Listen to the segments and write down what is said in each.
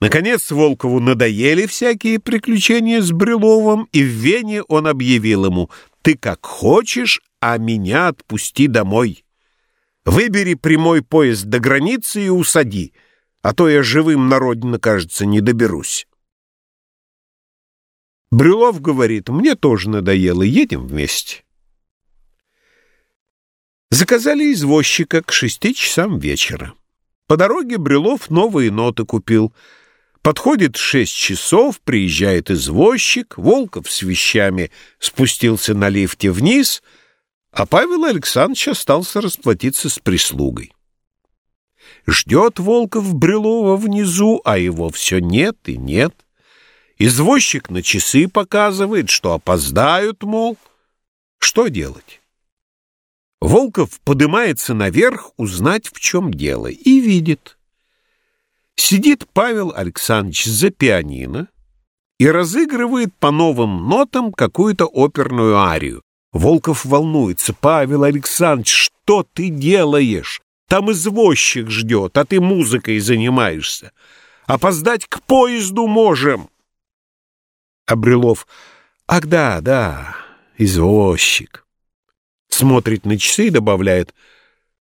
Наконец Волкову надоели всякие приключения с Брюловым, и в Вене он объявил ему «Ты как хочешь, а меня отпусти домой. Выбери прямой поезд до границы и усади, а то я живым на родину, кажется, не доберусь». Брюлов говорит «Мне тоже надоело, едем вместе». Заказали извозчика к шести часам вечера. По дороге Брюлов новые ноты купил — Подходит шесть часов, приезжает извозчик, Волков с вещами спустился на лифте вниз, а Павел Александрович остался расплатиться с прислугой. Ждет Волков Брюлова внизу, а его все нет и нет. Извозчик на часы показывает, что опоздают, мол. Что делать? Волков поднимается наверх узнать, в чем дело, и видит — Сидит Павел Александрович за пианино и разыгрывает по новым нотам какую-то оперную арию. Волков волнуется. «Павел Александрович, что ты делаешь? Там извозчик ждет, а ты музыкой занимаешься. Опоздать к поезду можем!» Обрелов. «Ах да, да, извозчик». Смотрит на часы и добавляет.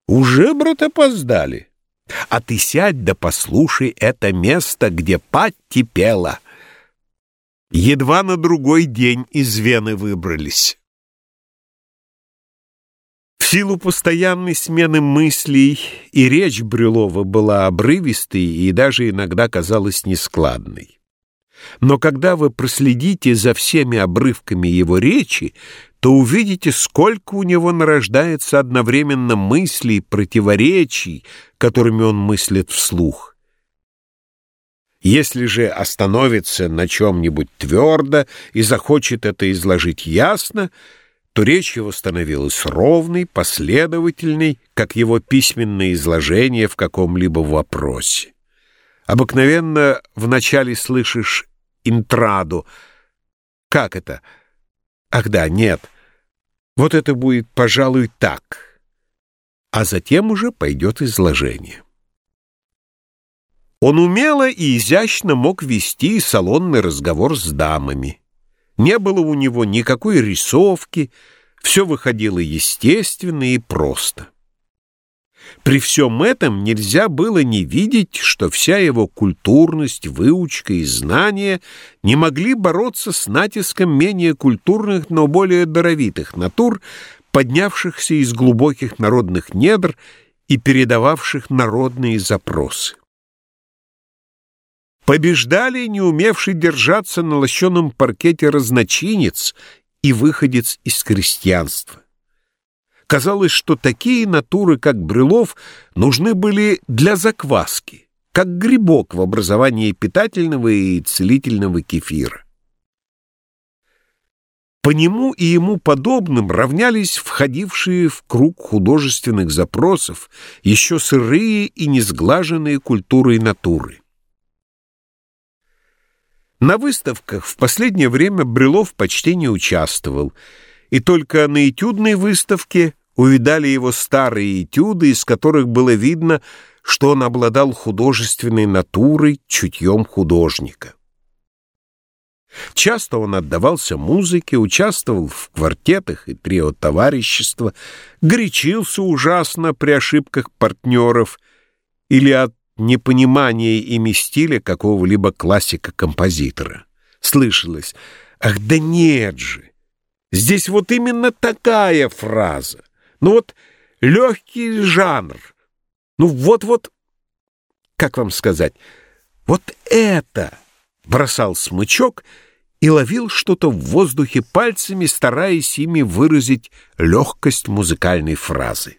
«Уже, брат, опоздали». А ты сядь да послушай это место, где Патти пела. Едва на другой день из Вены выбрались. В силу постоянной смены мыслей и речь Брюлова была обрывистой и даже иногда казалась нескладной. Но когда вы проследите за всеми обрывками его речи, то увидите, сколько у него нарождается одновременно мыслей, противоречий, которыми он мыслит вслух. Если же остановится на чем-нибудь твердо и захочет это изложить ясно, то речь его становилась ровной, последовательной, как его письменное изложение в каком-либо вопросе. Обыкновенно вначале слышишь интраду. Как это? Ах да, нет. Вот это будет, пожалуй, так. А затем уже пойдет изложение. Он умело и изящно мог вести салонный разговор с дамами. Не было у него никакой рисовки, все выходило естественно и просто. При всем этом нельзя было не видеть, что вся его культурность, выучка и знания не могли бороться с натиском менее культурных, но более даровитых натур, поднявшихся из глубоких народных недр и передававших народные запросы. Побеждали не умевший держаться на лощеном паркете разночинец и выходец из крестьянства. Казалось, что такие натуры, как Брюлов, нужны были для закваски, как грибок в образовании питательного и целительного кефира. По нему и ему подобным равнялись входившие в круг художественных запросов еще сырые и несглаженные культурой натуры. На выставках в последнее время Брюлов почти не участвовал, и только на этюдной выставке увидали его старые этюды, из которых было видно, что он обладал художественной натурой, чутьем художника. Часто он отдавался музыке, участвовал в квартетах и трио товарищества, горячился ужасно при ошибках партнеров или от непонимания ими стиля какого-либо классика-композитора. Слышалось, ах да нет же, здесь вот именно такая фраза. Ну вот легкий жанр. Ну вот-вот, как вам сказать, вот это бросал смычок и ловил что-то в воздухе пальцами, стараясь ими выразить легкость музыкальной фразы.